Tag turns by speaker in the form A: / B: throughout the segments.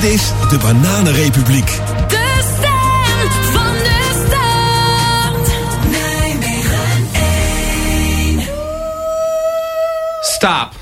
A: Dit is de Bananenrepubliek.
B: De stem van de stad. Nijmegen 1.
C: Stop.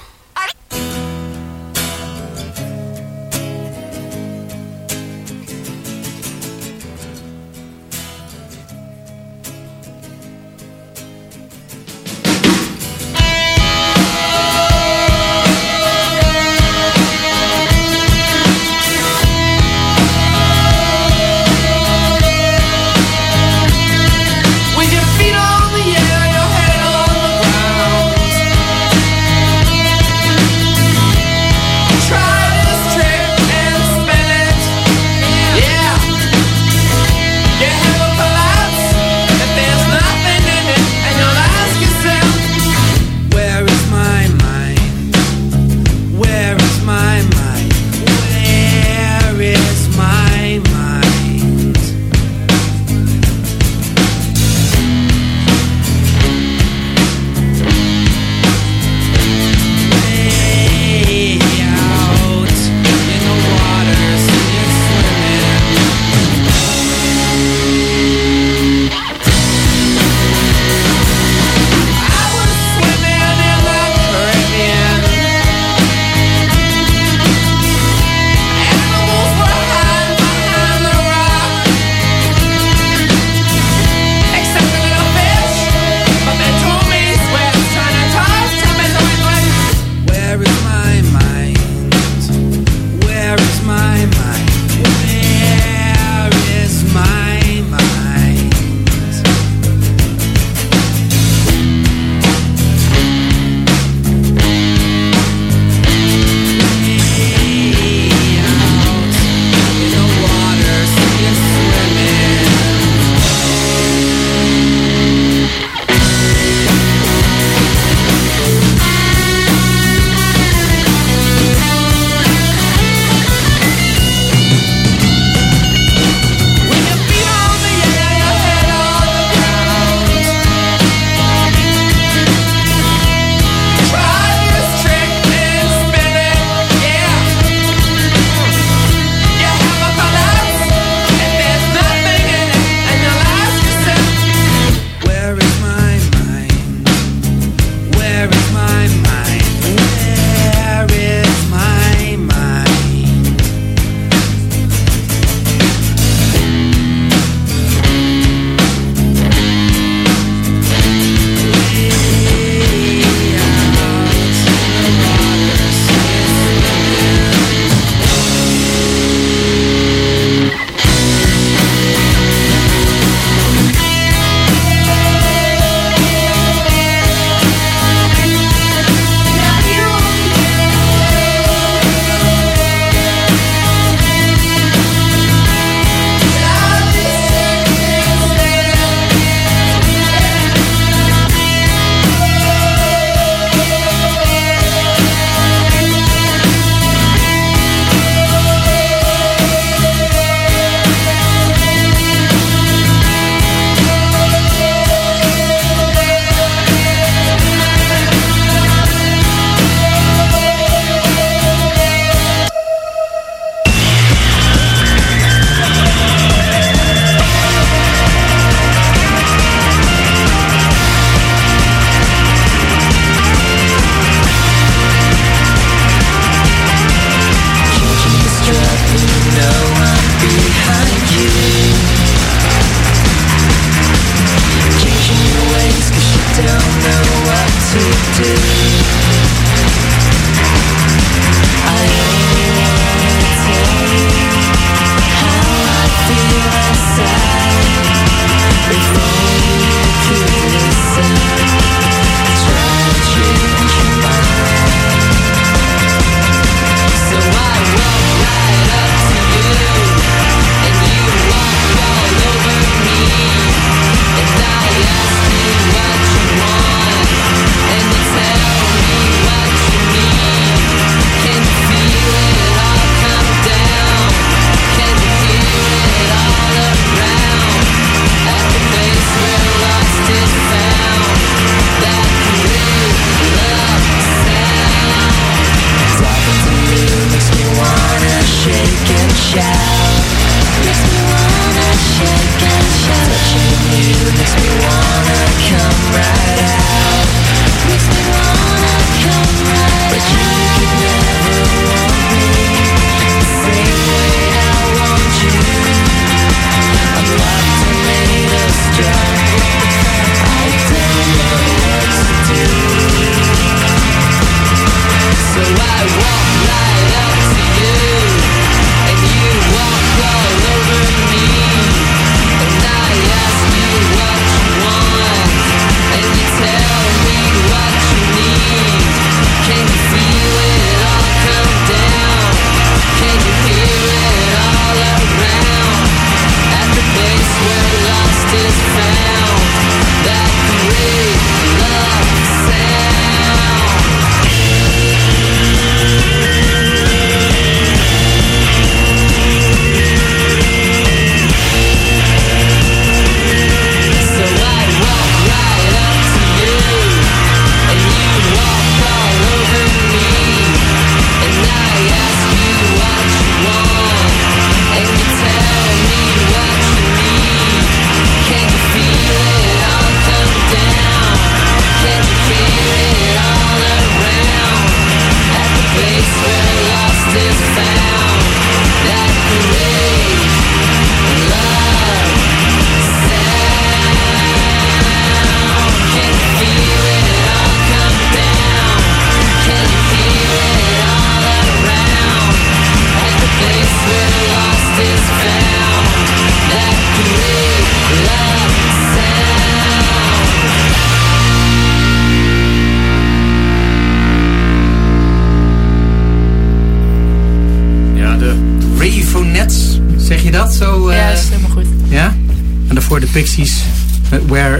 D: I
E: walk.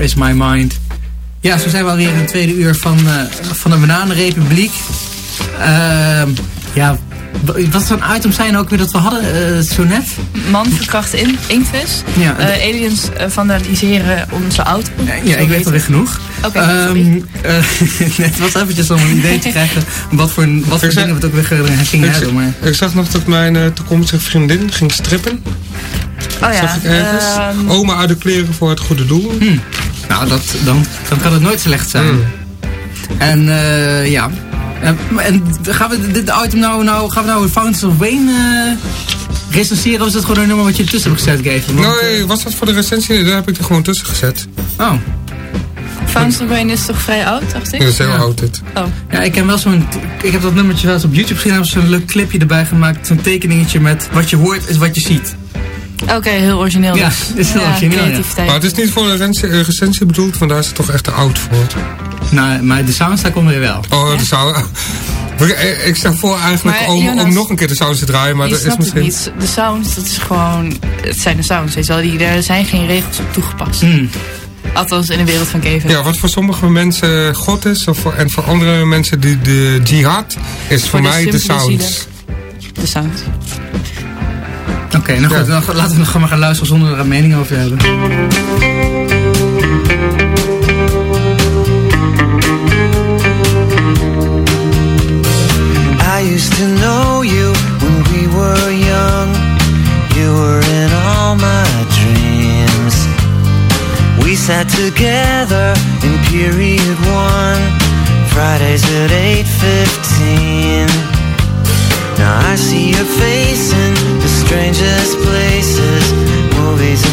E: Is
D: my mind? Ja, zo zijn we alweer in het tweede uur van, eh, van de Bananenrepubliek. Ehm ja, wat voor items zijn ook weer dat we hadden eh, zo net?
E: Man verkracht in, inktvis.
D: Ja,
E: Eh, aliens eh, vandaliseren onze auto.
D: ja ik weet alweer genoeg.
E: Oké,
D: Ehm,
E: sorry.
D: eh, het was eventjes om een idee te krijgen wat voor, wat voor dingen we het ook weer gingen
F: Ik,
D: hebben. Maar
F: ik zag nog dat mijn toekomstige vriendin ging strippen.
E: Oh ja.
F: zag ik ergens.
E: ehm,
F: Oma uit de kleren voor het goede doel.
D: nou, dat, dan, dan kan het nooit slecht zijn.
F: Hmm.
D: En eh, ja. En, en gaan we dit item nou, nou, gaan we nou Fountains of Wayne eh, recenseren? Of is dat gewoon een nummer wat je ertussen hebt gezet? Want,
F: Nee, was dat voor de recensie? Daar heb ik er gewoon tussen gezet.
D: Oh,
E: Fountains of Wayne is toch vrij oud, dacht ik?
F: Dat is heel
D: Ja.
F: oud dit.
E: Oh.
D: ja, ik heb wel zo'n. Ik heb dat nummertje wel eens op YouTube gezien. Heb zo'n leuk clipje erbij gemaakt. Zo'n tekeningetje met wat je hoort is wat je ziet.
E: Oké, heel origineel.
D: Ja,
E: dus.
D: is heel origineel, ja.
E: Creativiteit.
F: Maar het is niet voor de recensie, eh, recensie bedoeld, want daar is het toch echt te oud voor.
D: Nou, maar de soundstack komt weer wel.
F: Oh, dat zou... Ik- Ik stel voor eigenlijk
E: Maar
F: om,
E: Jonas,
F: om nog een keer de sound te draaien, maar dat is misschien...
E: niet. De sounds, dat is gewoon... Het zijn de sounds, weet je wel. Die, er zijn geen regels op toegepast.
D: Hmm.
E: Althans, in de wereld van Kevin.
F: Ja, wat voor sommige mensen God is, of voor, en voor andere mensen die de jihad, is voor,
E: Voor de
F: mij de
E: simpele
F: sounds.
E: De sounds.
D: Oké, nou goed.
F: Ja.
D: Dan laten we nog gewoon maar gaan luisteren zonder er een mening over te hebben.
G: I used to know you when we were young. You were in all my dreams. We sat together in period one, Fridays at 8:15. Now I see your face in strangest places, movies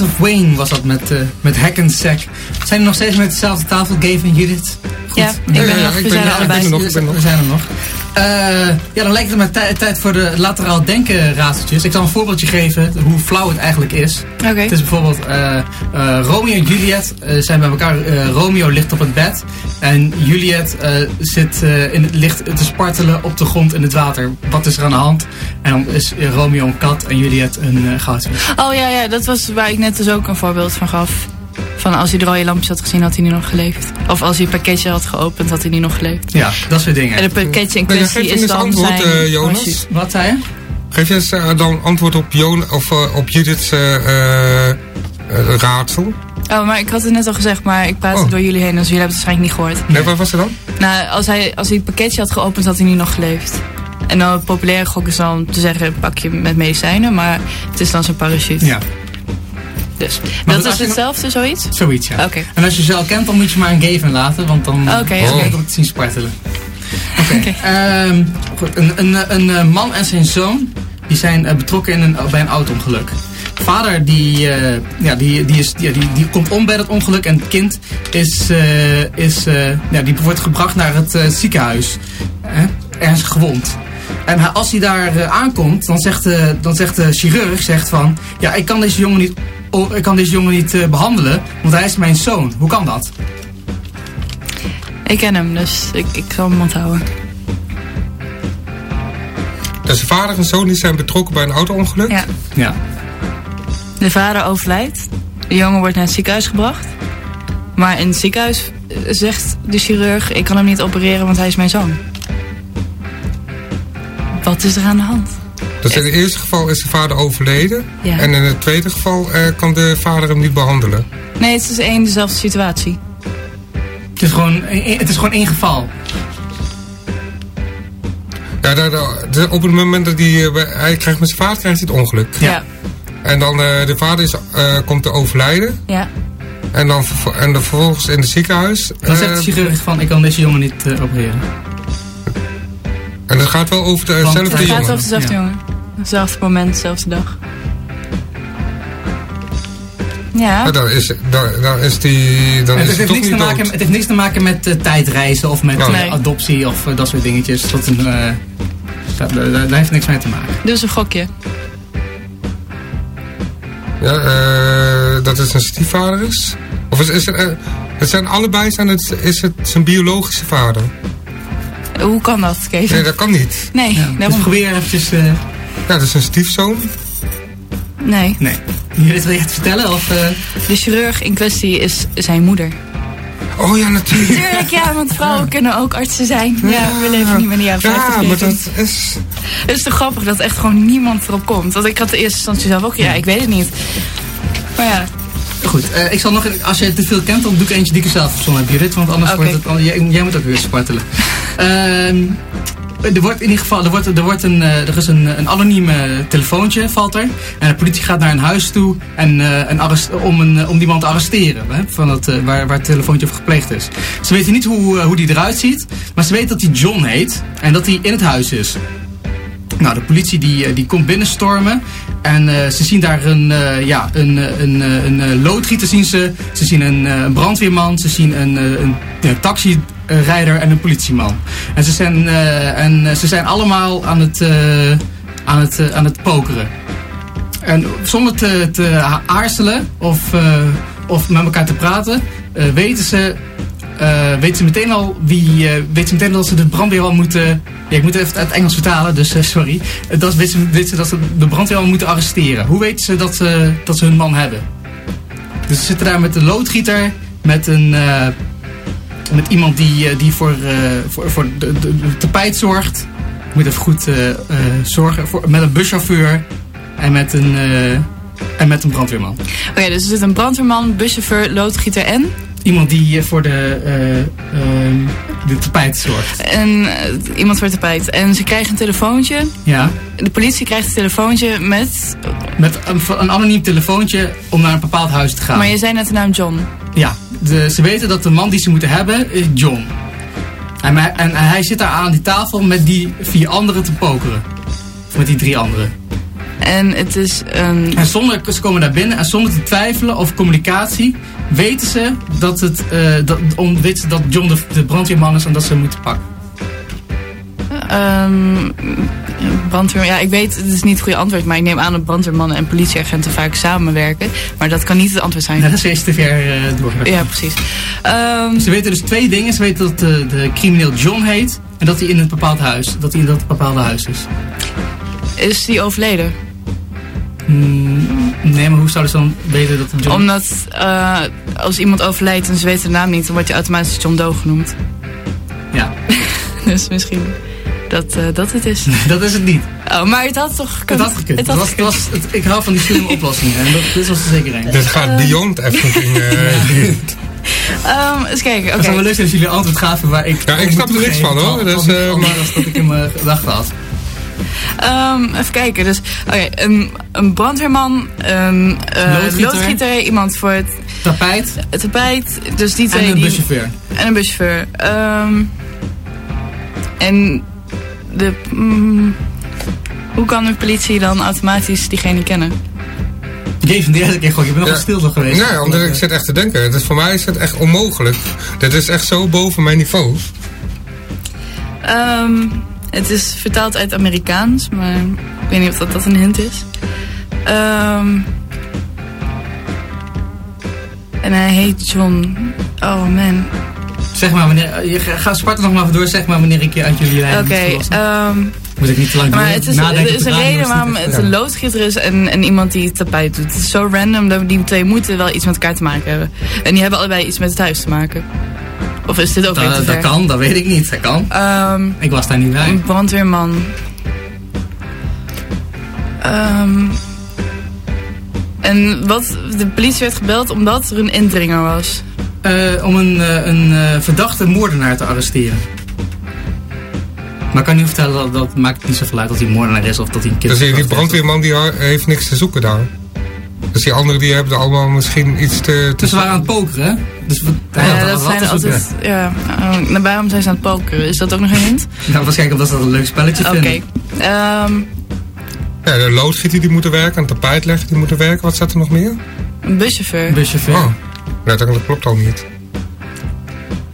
G: Of
D: Wayne was dat met, eh met Hackensack. Zijn er nog steeds met dezelfde tafel, Gabe en Judith? Goed.
E: Ja, ik ben
F: ja,
E: er nog. We zijn er
F: ben nog.
D: We zijn er nog. Ja, dan lijkt het me tij- tijd voor de lateraal denken raadseltjes. Ik zal een voorbeeldje geven hoe flauw het eigenlijk is.
E: Oké.
D: Het is bijvoorbeeld eh, eh, Romeo en Juliet zijn bij elkaar. Romeo ligt op het bed en Juliet eh, zit eh, in het licht te spartelen op de grond in het water. Wat is er aan de hand? En dan is Romeo een kat en Juliet een uh, goudvis.
E: Oh ja, ja, dat was waar ik net dus ook een voorbeeld van gaf. Van als hij de rode lampjes had gezien, had hij nu nog geleefd. Of als hij een pakketje had geopend, had hij nu nog geleefd.
D: Ja, dat soort
E: En
D: dingen.
E: het pakketje in kwestie
F: geef
E: is
F: eens
E: dan
F: antwoord,
E: zijn...
F: Jonas.
D: Wat zei je?
F: Geef eens dan antwoord op, Jon of, op Judith's raadsel?
E: Oh, maar ik had het net al gezegd, maar ik praatte
F: Oh.
E: door jullie heen, dus jullie hebben het waarschijnlijk niet gehoord.
F: Nee, wat was er dan?
E: Nou, als hij, als hij het pakketje had geopend, had hij nu nog geleefd. En dan het populaire gok is dan te zeggen, pak je met medicijnen, maar het is dan zijn parachute.
D: Ja,
E: Dus
D: Maar
E: dat is
D: je-
E: hetzelfde, zoiets?
D: zoiets ja.
E: Oké.
D: En als je ze al kent, dan moet je maar een geven laten, want dan
E: Oké,
D: is het
F: oké.
D: leuk om te zien spartelen. Oké. Ehm, een, een, een, man en zijn zoon die zijn eh, betrokken in een, bij een auto-ongeluk. Vader die, eh, ja, die, die, is, ja, die, die komt om bij dat ongeluk en het kind is, eh, is, eh, ja, die wordt gebracht naar het eh, ziekenhuis. Hè? ernstig gewond. En hij- als hij daar aankomt, dan zegt, de, dan zegt de chirurg zegt van... Ja, ik kan deze jongen niet, oh, ik kan deze jongen niet eh, behandelen, want hij is mijn zoon. Hoe kan dat?
E: Ik ken hem, dus ik, ik zal hem onthouden.
F: Dus zijn vader en zoon die zijn betrokken bij een auto-ongeluk.
E: Ja.
D: Ja.
E: De vader overlijdt. De jongen wordt naar het ziekenhuis gebracht. Maar in het ziekenhuis eh, zegt de chirurg... ik kan hem niet opereren, want hij is mijn zoon. Wat is er aan de hand?
F: Dus in het eerste geval is de vader overleden.
E: Ja.
F: En in het tweede geval eh, kan de vader hem niet behandelen.
E: Nee, het is één dezelfde situatie.
D: Het is gewoon, het is gewoon één geval.
F: Ja, daar- op het moment dat hij, eh, hij krijgt met zijn vader krijgt hij het ongeluk.
D: Ja.
E: Ja.
F: En dan eh, de vader is, eh, komt te overlijden.
E: ja.
F: En dan, en dan vervolgens in het ziekenhuis.
D: Dan zegt de
F: eh,
D: chirurg van, ik kan deze jongen niet opereren.
F: en het gaat wel over dezelfde
E: Het
D: hij
E: gaat
F: jongen.
E: over dezelfde
D: Ja.
E: jongen. Hetzelfde moment, dezelfde dag. Ja.
F: Ja, dan is, dan, dan is die. Dan
D: Het,
F: is
D: het,
F: hij
D: heeft
F: toch
D: niks te maken,
F: dood.
D: het heeft niks te maken met tijdreizen of met
E: Nee.
D: adoptie of dat soort dingetjes. Dat een, daar, daar- daar heeft niks mee te maken.
E: Dus een gokje.
F: Ja, eh, dat het zijn stiefvader is? Of is, is het, eh, het zijn allebei zijn het, is het zijn biologische vader?
E: Hoe kan dat, Kees?
F: Nee, dat kan niet.
E: Nee,
D: Ja, dus probeer eventjes... eh,
F: Ja, dat is een stiefzoon.
E: Nee.
D: nee. Jullie wil je het vertellen? Of,
E: De chirurg in kwestie is zijn moeder.
F: Oh ja, natuurlijk.
E: Tuurlijk, ja, want vrouwen kunnen ook artsen zijn. Ja, we leven niet meer in de jaren 50.
F: Ja, maar dat is...
E: Het is toch grappig dat echt gewoon niemand erop komt. Want ik had de eerste instantie zelf ook, ja, ik weet het niet. Maar ja,
D: goed, eh, ik zal nog... Als je te veel kent, dan doe ik eentje die ik er zelf verzonnen heb, Judith. Want anders wordt het... al- Jij, jij moet ook weer spartelen. Ehm, er wordt in ieder geval... Er, wordt, er, wordt een, eh, er is een, een anonieme telefoontje, valt er. En de politie gaat naar een huis toe en, eh, en arrest, om, een, eh, om die man te arresteren. Hè, van het, eh, waar, waar het telefoontje over gepleegd is. Ze weten niet hoe, eh, hoe die eruit ziet. Maar ze weten dat hij John heet. En dat hij in het huis is. Nou, de politie die, eh, die komt binnenstormen. En eh, ze zien daar een, eh, ja, een, eh, een, eh, een, eh, loodgieter. Zien ze. ze zien een, eh, een brandweerman. Ze zien een, eh, een, ja, taxirijder en een politieman. En ze zijn, eh, en, eh, ze zijn allemaal aan het, eh, aan het, aan het pokeren. En zonder te, te aarzelen of, of met elkaar te praten, weten ze weten ze meteen al wie. weten ze meteen dat ze de brandweer al moeten. Ja, ik moet even het Engels vertalen, dus sorry. Dat weten ze, weten ze dat ze de brandweer al moeten arresteren. Hoe weten ze dat, ze dat ze hun man hebben? Dus ze zitten daar met een loodgieter, met een. Met iemand die, eh, die voor, eh, voor, voor de, de, de tapijt zorgt. Ik moet even goed eh, zorgen. Voor, met een buschauffeur en met een, en met een brandweerman.
E: oké, dus er zit een brandweerman, buschauffeur, loodgieter en...
D: Iemand die voor de, eh, ehm, de tapijt zorgt.
E: En iemand voor tapijt. En ze krijgen een telefoontje.
D: Ja.
E: De politie krijgt een telefoontje met...
D: Met een, een anoniem telefoontje om naar een bepaald huis te gaan.
E: Maar je zei net de naam John.
D: Ja, de, ze weten dat de man die ze moeten hebben is John. En, hij- en hij zit daar aan die tafel met die vier anderen te pokeren. Of met die drie anderen.
E: En het is een...
D: En zonder, ze komen daar binnen en zonder te twijfelen over communicatie... weten ze dat, het, eh, dat, om, weten ze dat John de, de brandweerman is en dat ze hem moeten pakken.
E: Ehm brandweer, ja, ik weet, het is niet het goede antwoord, maar ik neem aan dat brandweermannen en politieagenten vaak samenwerken. Maar dat kan niet het antwoord zijn.
D: Nou, dat is te ver eh doorgedacht.
E: Ja, precies. Ehm,
D: Ze weten dus twee dingen. Ze weten dat de, de crimineel John heet en dat hij in een bepaald huis, dat hij in dat bepaalde huis is.
E: is die overleden?
D: Mm, nee, maar hoe zouden ze dan weten dat het John...
E: Omdat eh, als iemand overlijdt en ze weten de naam niet, dan wordt hij automatisch John Doe genoemd.
D: Ja,
E: Dus misschien dat eh, dat het is.
D: dat is het niet.
E: Oh, maar het had toch gekund.
D: Het had gekund.
E: Het
D: was, het
E: gekund.
D: was, het- ik hou van die slimme oplossingen. En dat, dit was er zeker een.
F: Dit gaat beyond everything. eh,
E: Ehm, eens kijken, oké.
D: Het zou wel leuk zijn als jullie antwoord gaven waar ik...
F: Ja, ik snap er niks van, hoor. Dus, eh,
D: anders
F: maar-
D: dan dat ik in mijn gedachten had.
E: Ehm, even kijken. Dus, oké, een, een brandweerman, een eh,
D: Loodgieter.
E: loodgieter, iemand voor het,
D: Tapijt
E: het tapijt. Dus die twee
D: en een
E: die,
D: buschauffeur.
E: En een buschauffeur. Ehm, en de. mm, hoe kan de politie dan automatisch diegene kennen?
D: Jezus, van de eerste keer gewoon. Je bent nog
F: Ja.
D: stil zo geweest.
F: Nee, omdat ik zit echt te denken. Het is, voor mij is het echt onmogelijk. Dit is echt zo boven mijn niveau.
E: Ehm, het is vertaald uit Amerikaans, maar ik weet niet of dat, dat een hint is. Ehm, en hij heet John. Oh man.
D: Zeg maar wanneer... Je, ga Sparta nog maar even door. Zeg maar wanneer ik je uit jullie lijn
E: Oké,
D: moet
E: ehm,
D: Moet ik niet te lang
E: maar
D: doen.
E: het is,
D: nadenken
E: er een reden waarom het een loodgieter is en, en iemand die het tapijt doet. Het is zo random dat die twee moeten wel iets met elkaar te maken hebben. En die hebben allebei iets met het huis te maken. Of is dit ook te
D: Dat,
E: ver?
D: kan, dat weet ik niet. Dat kan.
E: Ehm,
D: Ik was daar niet bij.
E: Een brandweerman. Ehm, en wat, de politie werd gebeld omdat er een indringer was.
D: Eh, om een, eh, een eh, verdachte moordenaar te arresteren. Maar ik kan niet vertellen dat dat maakt niet zoveel uit dat hij een moordenaar is of dat hij een kind
F: Dus die, brandweerman die heeft niks te zoeken daar. Dus die anderen die hebben allemaal misschien iets te... te
D: Dus ze waren aan het pokeren, hè? Dus
E: Ja,
D: er
E: dat
D: wat
E: zijn altijd. Ja, nou, waarom zijn ze aan het pokeren? Is dat ook nog een hint?
D: Nou, waarschijnlijk omdat ze dat een leuk spelletje
E: Oké.
D: vinden.
E: Ehm,
F: Ja, de loodgieter die moeten werken, een tapijtlegger die moeten werken. Wat staat er nog meer?
E: een buschauffeur.
D: Buschauffeur.
F: Oh, dat, klopt al niet.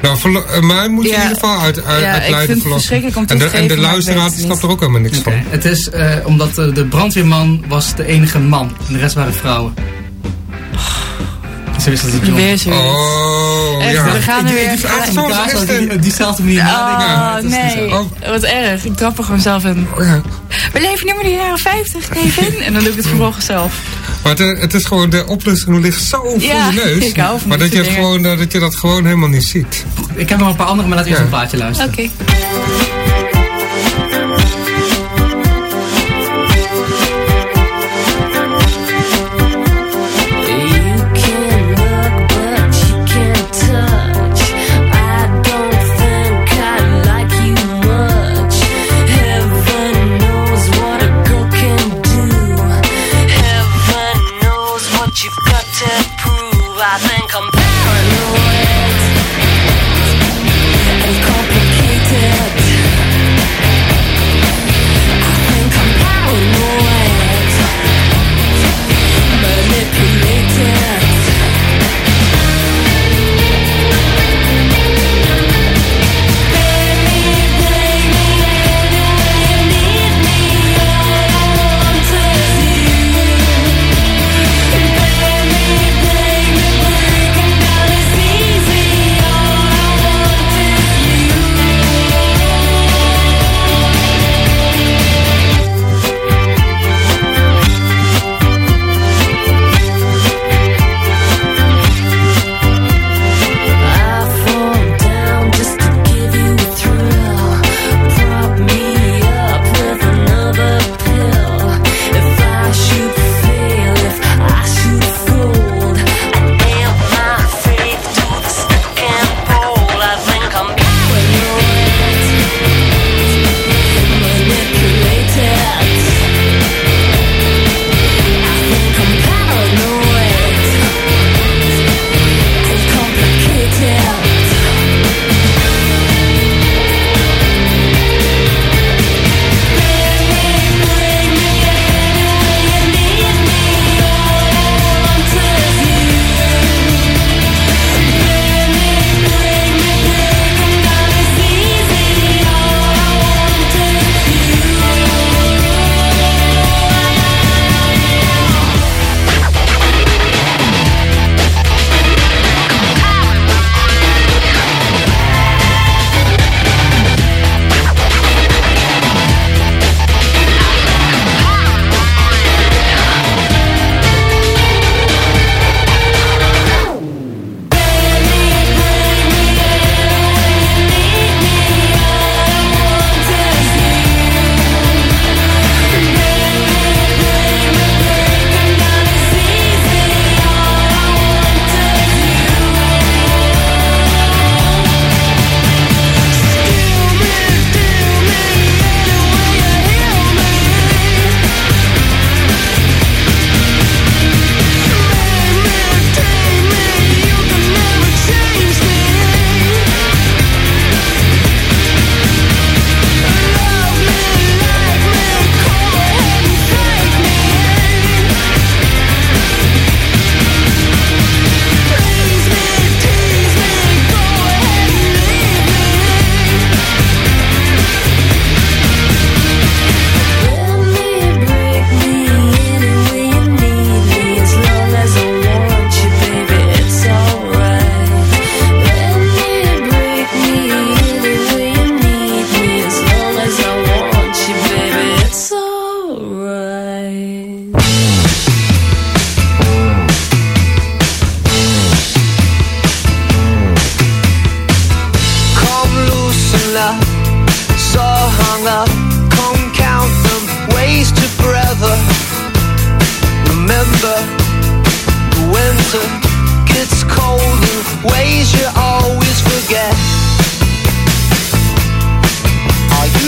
F: Nou, verlo- eh, mij moet je
E: Ja.
F: in ieder geval uit, uit,
E: Ja,
F: uit
E: ik
F: Leiden
E: vind het
F: verlossen.
E: verschrikkelijk om toe
F: En de, en de luisteraar snapt er ook helemaal niks van.
D: Het is eh, omdat eh, de brandweerman was de enige man. En de rest waren vrouwen. Ze wisten dat John
E: Weer zoiets.
F: Oh,
E: Echt,
F: ja.
E: we gaan er weer.
D: Die, op diezelfde manier nadenken.
E: Oh,
D: maar het is niet
E: nee.
D: zo.
F: Oh.
E: Wat erg. Ik trap er gewoon zelf in.
F: Oh, ja.
E: We leven nu maar de jaren 50, Kevin. En dan doe ik het vervolgens zelf.
F: Maar het, eh, het is gewoon, de oplossing ligt zo voor
E: Ja,
F: je neus.
E: ik hou van
F: maar dat je,
E: dingen.
F: gewoon, eh, dat je dat gewoon helemaal niet ziet.
D: Ik heb nog een paar andere, maar laten we eerst
F: Ja.
D: een plaatje luisteren.
E: Oké.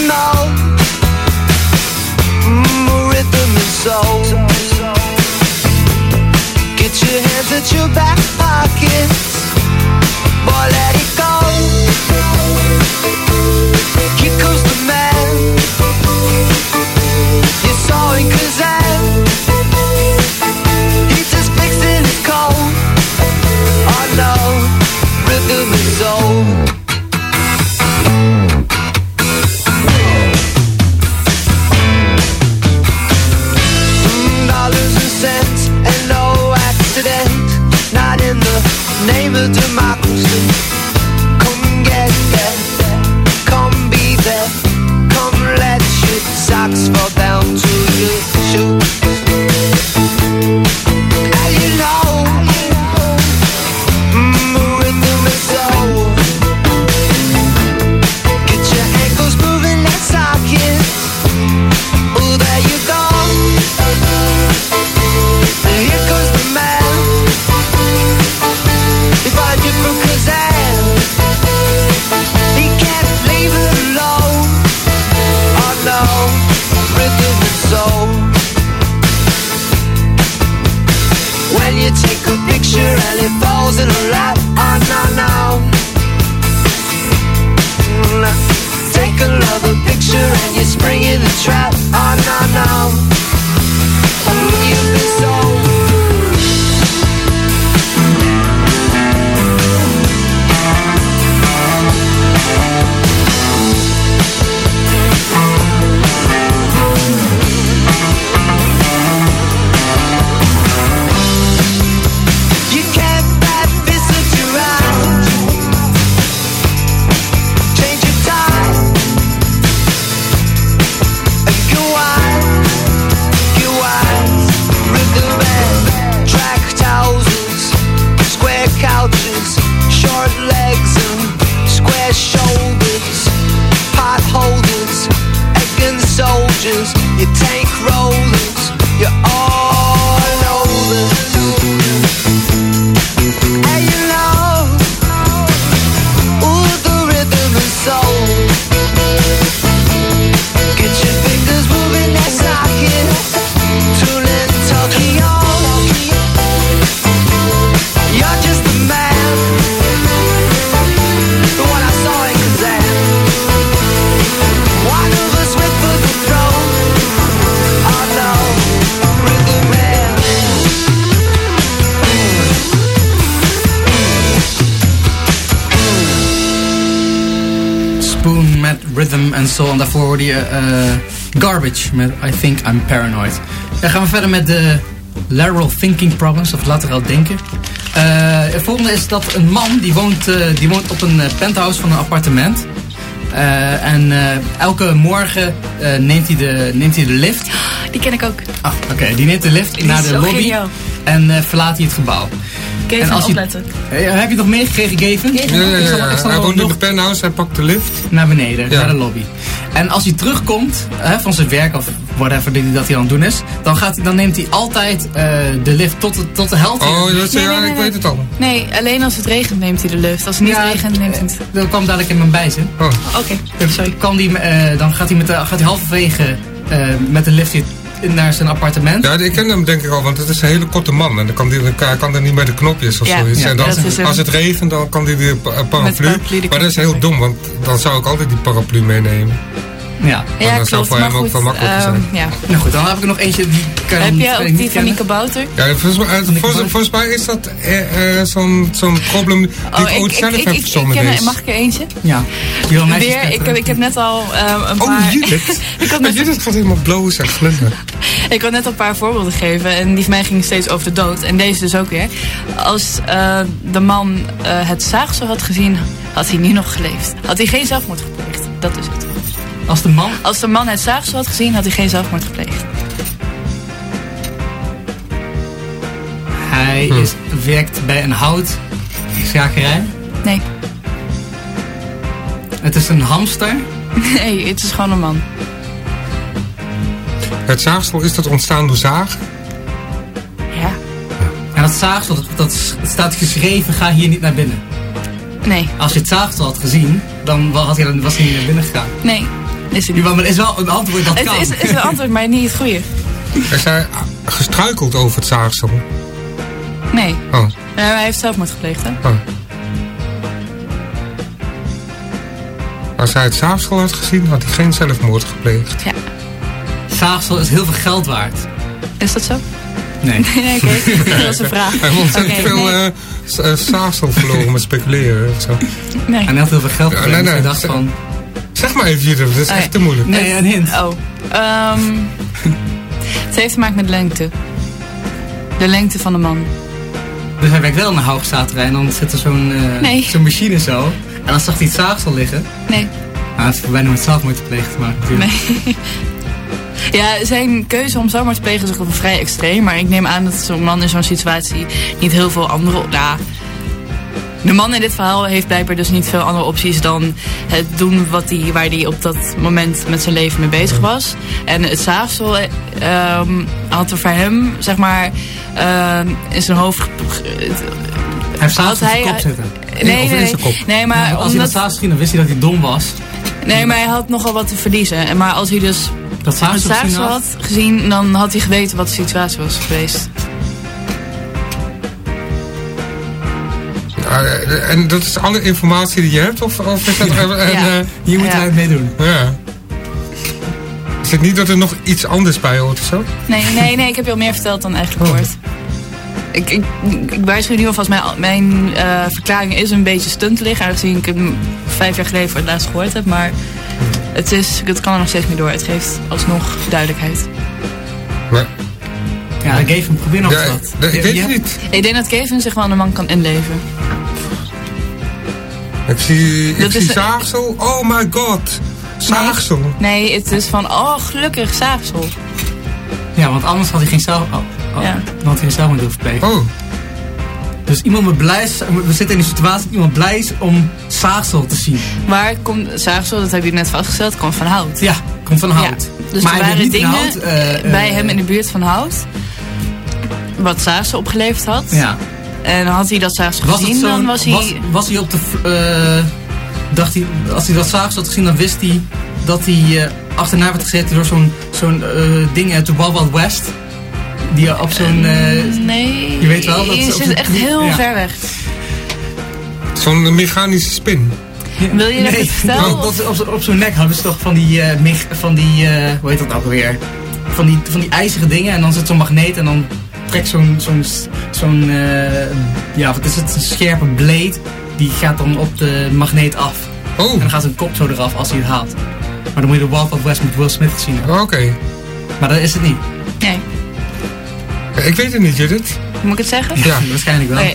H: Know, mm, rhythm and soul. Get your hands at your back pockets, boy,
D: daarvoor hoorde je eh, Garbage met I Think I'm Paranoid. Dan gaan we verder met de lateral thinking problems, of lateral denken. Eh, het volgende is dat een man die woont, eh, die woont op een penthouse van een appartement. Eh, en eh, elke morgen eh, neemt, hij de, neemt hij de lift.
E: Die ken ik ook.
D: Ah, oké. Die neemt de lift naar de lobby
E: geniaal.
D: en eh, verlaat hij het gebouw.
E: Kun je
D: En
E: even
D: als je-
E: opletten?
D: Heb je het nog meegekregen?
F: Ja, ja, ja.
D: zal
F: Hij woont in de penthouse, hij pakt de lift.
D: naar beneden,
F: Ja.
D: naar de lobby. En als hij terugkomt hè, van zijn werk of whatever die- dat hij aan het doen is, dan, gaat hij, dan neemt hij altijd eh, de lift tot de, tot de helft.
F: Oh, dat is,
E: Nee,
F: ja,
E: nee, nee,
F: ik weet het al.
E: Nee, alleen als het regent neemt hij de lucht. Als het niet
D: Ja,
E: regent neemt hij het.
D: Dat kwam dadelijk in mijn bijzin.
F: Oh.
E: Oké, sorry.
D: Kan die, eh, dan gaat hij, met de, gaat hij halverwege eh, met de lift naar zijn appartement.
F: Ja, ik ken hem denk ik al, want het is een hele korte man. En dan kan die, hij kan er niet met de knopjes of
E: Ja,
F: zoiets.
D: ja,
F: en dan, als het regent, dan kan hij de pa- paraplu.
E: paraplu
F: maar dat is heel dom, want dan zou ik altijd die paraplu meenemen.
D: Ja.
F: dat zou
E: klopt,
F: voor
E: maar
F: hem ook
E: goed,
F: wel makkelijker
E: ehm,
F: zijn.
E: ja.
D: Nou goed, dan heb ik er nog eentje die kan
E: Heb
D: kan
E: jij
D: ik
E: ook die van
D: kennen.
E: die kabouter?
F: Ja, volgens mij, volgens, volgens mij is dat eh, eh, zo'n zo'n probleem die ik ooit zelf heb
E: ik, ik ken, mag ik er eentje?
D: Ja.
E: Weer, ik, heb- ik heb net al ehm, een
F: Oh,
E: paar...
F: Judith.
E: ik, had
F: Oh,
E: net,
F: Judith gaat helemaal blozen en glunderen.
E: ik had net al een paar voorbeelden gegeven en die van mij ging steeds over de dood. En deze dus ook weer. Als eh, de man eh, het zaagsel had gezien, had hij nu nog geleefd. Had hij geen zelfmoord gepleegd. Dat is het.
D: Als de man...
E: Als de man het zaagsel had gezien, had hij geen zelfmoord gepleegd.
D: Hij is, werkt bij een houtzakerij.
E: Nee.
D: Het is een hamster.
E: Nee, het is gewoon een man.
F: Het zaagsel is dat ontstaan door zagen.
E: Ja.
D: En dat zaagsel, dat, dat staat geschreven, ga hier niet naar binnen.
E: Nee,
D: Als je het zaagsel had gezien, dan had hij, dan was hij niet naar binnen gegaan.
E: nee. Is het
D: Ja,
E: niet.
D: maar is wel een antwoord dat
E: Het
D: kan.
E: is, is een antwoord, maar niet het goede.
F: Is hij gestruikeld over het zaagsel?
E: Nee.
F: Oh,
E: Ja, hij heeft zelfmoord gepleegd, hè?
F: oh. Als hij het zaagsel had gezien, had hij geen zelfmoord gepleegd.
E: Ja.
D: Zaagsel is heel veel geld waard.
E: Is dat zo?
D: Nee.
E: Nee, oké. Dat was een vraag.
F: Hij heeft ontzettend
E: Oké,
F: veel
E: nee.
F: eh, eh, zaagsel verloren met speculeren. of Zo.
E: Nee.
D: En hij had heel veel geld
F: Ja, nee,
D: dus
F: nee.
D: hij dacht van...
F: Zeg maar even, Judith, dat is
E: Oh,
F: echt te moeilijk.
D: Nee, een hint.
E: Oh. ehm, het heeft te maken met lengte. De lengte van de man.
D: Dus hij werkt wel in een hoogstaterij en dan zit er zo'n eh,
E: Nee.
D: zo'n machine zo. En dan zag hij het zaagsel liggen.
E: Nee.
D: Nou, het is bijna met zelfmoord te plegen te maken natuurlijk.
E: Nee. Ja, zijn keuze om zelfmoord te plegen is ook wel vrij extreem. Maar ik neem aan dat zo'n man in zo'n situatie niet heel veel andere... Ja, de man in dit verhaal heeft blijkbaar dus niet veel andere opties dan het doen wat die, waar hij op dat moment met zijn leven mee bezig was. En het zaagsel eh, ehm, had er voor hem, zeg maar, ehm, in zijn hoofd...
D: Hij heeft
E: Had
D: zaagsel in zijn
E: hij-
D: kop zitten.
E: Nee,
F: of
E: nee,
F: kop.
E: nee, maar
D: Maar als hij dat zaagsel ging, dan wist hij dat hij dom was.
E: nee, maar hij had nogal wat te verliezen. En Maar als hij dus
D: Dat
E: het
D: zaagsel
E: zaagsel
D: had.
E: had gezien, dan had hij geweten wat de situatie was geweest.
F: Eh, en dat is alle informatie die je hebt? Of, of is dat... en,
E: Ja.
F: eh,
D: Hier moet
E: Ja.
D: hij het mee doen.
F: ja. Is het niet dat er nog iets anders bij hoort of zo?
E: Nee, nee, nee, ik heb je al meer verteld dan eigenlijk
F: Oh.
E: hoort. Ik, ik, ik waarschuw nu alvast, mijn, mijn eh, verklaring is een beetje stuntelig, aangezien ik hem vijf jaar geleden voor het laatst gehoord heb. Maar het, is, het kan er nog steeds mee door. Het geeft alsnog duidelijkheid.
F: Maar,
D: Ja, ik geef hem, probeer nog
F: ja,
D: wat.
F: dat- ik
D: Je-
F: weet
D: je
F: het niet.
E: Ik denk dat Kevin zich wel aan de man kan inleven.
F: Ik zie, ik
E: Dat
F: zie
E: een-
F: zaagsel. Oh my god. Zaagsel.
E: Nee, het is van, oh gelukkig, zaagsel.
D: Ja, want anders had hij geen zelf... Oh, oh,
E: Ja.
D: Dan had hij geen zelfmoord hoeven plegen.
F: Oh,
D: Dus iemand met blij is, we zitten in een situatie dat iemand blij is om zaagsel te zien.
E: Waar komt zaagsel, dat heb je net vastgesteld, komt van hout.
D: Ja, komt van hout.
E: Ja, dus
D: maar
E: er waren dingen
D: hout. eh, eh,
E: bij hem in de buurt van hout. Wat zaagsel opgeleverd had.
D: Ja.
E: En had hij dat
D: het
E: gezien, dan was hij...
D: Was, was hij op de... eh, dacht hij... Als hij dat zaagsel had gezien, dan wist hij dat hij eh, achterna werd gezeten door zo'n zo'n eh, ding uit de Wild Wild West. Die op zo'n... eh,
E: nee,
D: je weet wel dat
E: je
D: op
E: zit echt heel
D: ja.
E: ver weg.
F: zo'n mechanische spin.
E: Wil je dat het vertel?
D: want dat- op, op zo'n nek hadden ze toch van die... eh, van die eh, hoe heet dat ook alweer? Van die, van die ijzeren dingen en dan zit zo'n magneet en dan trekt zo'n... zo'n zo'n eh, ja, wat is het? Een scherpe blade. Die gaat dan op de magneet af.
F: Oh,
D: En dan gaat zijn kop zo eraf als hij het haalt. Maar dan moet je de Wild Wild West met Will Smith gezien hebben.
F: oké.
D: Maar dat is het niet.
E: Nee,
F: Ik weet het niet, Judith.
E: Moet ik het zeggen?
F: Ja.
D: Waarschijnlijk wel.
E: Eh,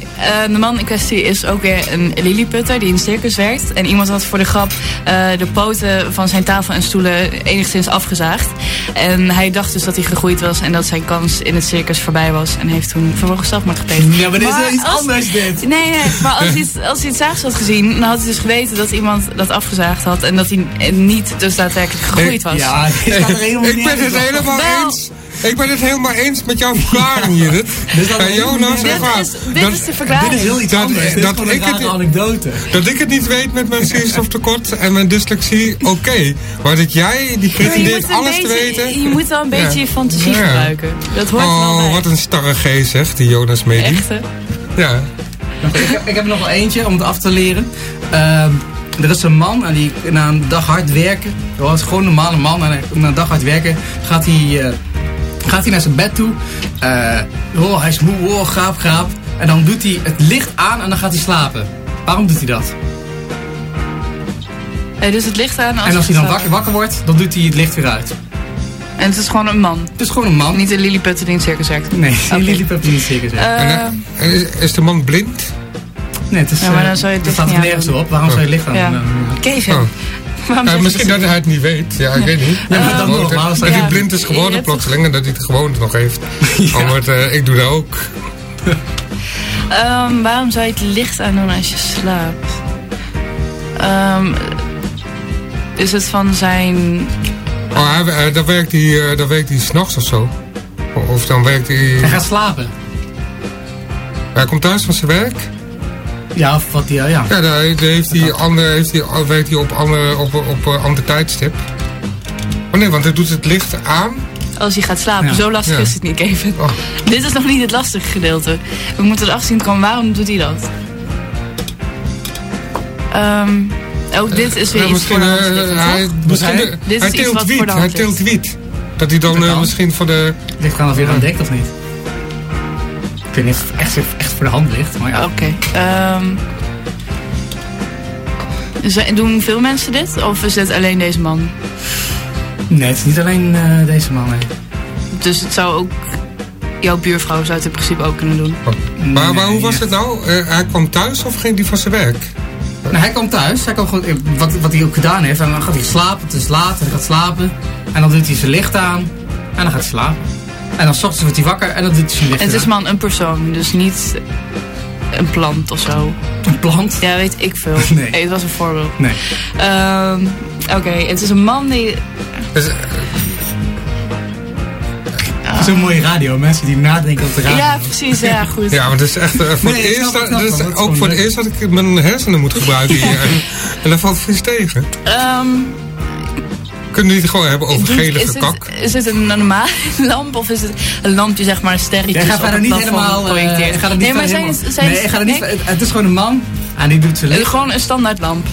E: de man in kwestie is ook weer een lilliputter die in het circus werkt. En iemand had voor de grap eh, de poten van zijn tafel en stoelen enigszins afgezaagd. En hij dacht dus dat hij gegroeid was en dat zijn kans in het circus voorbij was. En heeft toen vervolgens zelfmoord gepleegd.
D: Ja, maar dit is iets
E: als-
D: anders dit.
E: Nee, nee, maar als hij, het, als hij het zaagsel had gezien, dan had hij dus geweten dat iemand dat afgezaagd had. En dat hij niet dus daadwerkelijk gegroeid was.
D: Ja,
F: Ik
D: niet
F: ben het helemaal eens. Ik ben het helemaal eens met jouw verklaring, Judith.
D: Dus dat-
F: En Jonas,
E: Dit
F: waar.
E: is, dit
F: Dat-
E: is de verklaring.
D: Dit is heel iets
F: Dat-
D: anders. Dit is
F: dat ik het-
D: anekdote.
F: Dat ik het niet weet met mijn zuurstoftekort en mijn dyslexie, oké. Maar dat jij, die pretendeert alles te weten.
E: Je moet wel een beetje
F: Ja.
E: je fantasie
F: Ja.
E: gebruiken. Dat hoort er wel
F: Oh,
E: bij.
F: wat een starre geest, zegt die Jonas Medi.
E: Echt, hè?
F: Ja.
D: Ik heb, ik heb nog wel eentje om het af te leren. Ehm, er is een man en die na een dag hard werken. Hij is gewoon een normale man. En na een dag hard werken gaat hij, eh, gaat hij naar zijn bed toe. Eh, oh, hij is moe, oh, gaap, gaap. En dan doet hij het licht aan en dan gaat hij slapen. Waarom doet hij dat?
E: Eh, dus het licht aan als
D: en als hij dan
E: het
D: wakker, wakker wordt, dan doet hij het licht weer uit.
E: En het is gewoon een man.
D: Het is gewoon een man.
E: Niet een lilliputter die in het circus werkt.
D: Nee, okay. Lilliput niet zeker zijn.
E: Eh,
F: En, eh, en is, is de man blind?
D: nee, het is,
E: ja, maar
D: eh,
E: dan zou je het
D: er staat
E: niet
D: nergens op. Waarom zou je het licht aan
E: ja.
D: doen?
E: Kevin.
F: Oh. Misschien
E: dat?
F: hij het niet weet. Ja, ik weet niet.
D: Ja, maar dan nog.
F: dat- hij blind is geworden plotseling en dat hij het gewoon nog heeft. Oh, maar, eh, ik doe dat ook.
E: Ehm, waarom zou je het licht aandoen als je slaapt? Ehm, is het van zijn...
F: Oh, hij, eh, dan werkt hij, eh, dan werkt hij s'nachts of zo. Of dan werkt hij...
D: Hij gaat slapen.
F: Hij komt thuis van zijn werk.
D: Ja, of wat die, ja.
F: Ja, daar, heeft hij, ander, heeft hij, werkt hij op ander, op, op, een ander tijdstip. Oh nee, want hij doet het licht aan.
E: Als hij gaat slapen.
D: Ja.
E: Zo lastig
F: Ja.
E: is het niet, Kevin.
F: Oh.
E: Dit is nog niet het lastige gedeelte. We moeten erachter zien komen, waarom doet hij dat? Ehm, ook dit is weer
F: Ja,
E: iets voor
F: misschien,
E: de hand
F: eh, hij, misschien
D: hij-
E: Dit is iets wat voor
F: wiet.
E: de
F: Hij
E: hand
F: teelt wiet. Dat hij dan
D: Dat
F: eh, misschien voor de...
D: Ligt gaan of je dat dekt of niet. Ik weet niet of het echt, echt voor de hand ligt, maar ja.
E: Oké. ehm, doen veel mensen dit? Of is het alleen deze man?
D: Nee, het is niet alleen eh, deze man, nee.
E: Dus het zou ook... Jouw buurvrouw zou het in principe ook kunnen doen.
F: Maar, maar hoe was het nou? Eh, hij kwam thuis of ging hij van zijn werk?
D: Nou, hij kwam thuis, hij kwam gewoon, eh, wat, wat hij ook gedaan heeft, en dan gaat hij slapen, het is laat, hij gaat slapen. En dan doet hij zijn licht aan, en dan gaat hij slapen. En dan s ochtends wordt hij wakker, en dan doet hij zijn licht
E: En het is man een persoon, dus niet een plant of zo.
D: Een plant?
E: Ja, weet ik veel.
D: Nee.
E: het was een voorbeeld.
D: Nee.
E: Ehm, Oké, het is een man die...
F: Dus, eh,
D: Zo'n mooie radio, mensen die nadenken op de radio.
E: Ja, precies. Ja, goed.
F: ja, maar het is echt eh, voor
D: Nee,
F: het eerst... dat- is ook
D: is
F: voor het eerst dat ik mijn hersenen moet gebruiken hier. En, en daar valt vies tegen.
E: Ehm,
F: Kunnen we niet gewoon hebben over
E: is,
F: gekak?
E: het, is het een normale lamp of is het een lampje, zeg maar, sterretjes
D: gaat
E: op het
D: niet helemaal... eh,
E: projecteert?
D: ga er niet
E: nee, maar zijn,
D: helemaal-
E: zijn,
D: nee, ik ga er niet, het, het is gewoon een man, en die doet zijn
E: Eh,
D: licht.
E: Gewoon een standaard lamp.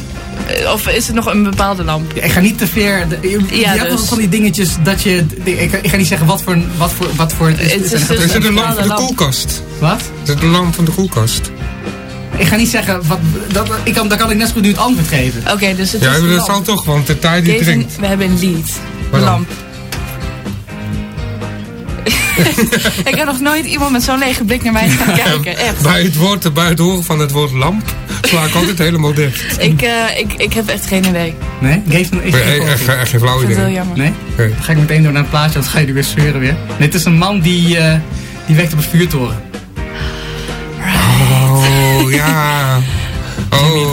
E: Eh, Of is het nog een bepaalde lamp?
D: Ja, Ik ga niet te ver. de- Je, je
E: Ja,
D: hebt wel
E: dus.
D: van die dingetjes dat je. Ik, ik ga niet zeggen wat voor, wat voor, wat voor het is.
E: Het is dus-
F: Is het een lamp van de
E: lamp.
F: koelkast?
D: Wat?
F: Is het een lamp van de koelkast?
D: Ik ga niet zeggen. Wat, dat, ik kan, dan kan ik net zo goed nu het antwoord geven.
E: Oké, dus het
F: Ja,
E: is
F: maar dat zal toch, want de tijd die drinkt.
E: we hebben een
F: dan?
E: lamp. ik heb nog nooit iemand met zo'n lege blik naar mij gaan kijken. Echt.
F: Bij het, woord, bij het horen van het woord lamp sla ik altijd helemaal dicht.
E: Ik, eh, ik, ik heb echt geen idee.
D: Nee? Ik geef, ik
F: Ik
D: geef
F: echt, echt geen flauw
E: Ik vind het heel
F: idee.
E: jammer.
D: Nee?
F: Nee.
D: Dan ga ik meteen door naar een plaatje, anders ga je er weer zeuren weer. Nee, het is een man die, eh, die werkt op een vuurtoren.
F: Oh, ja. Oh.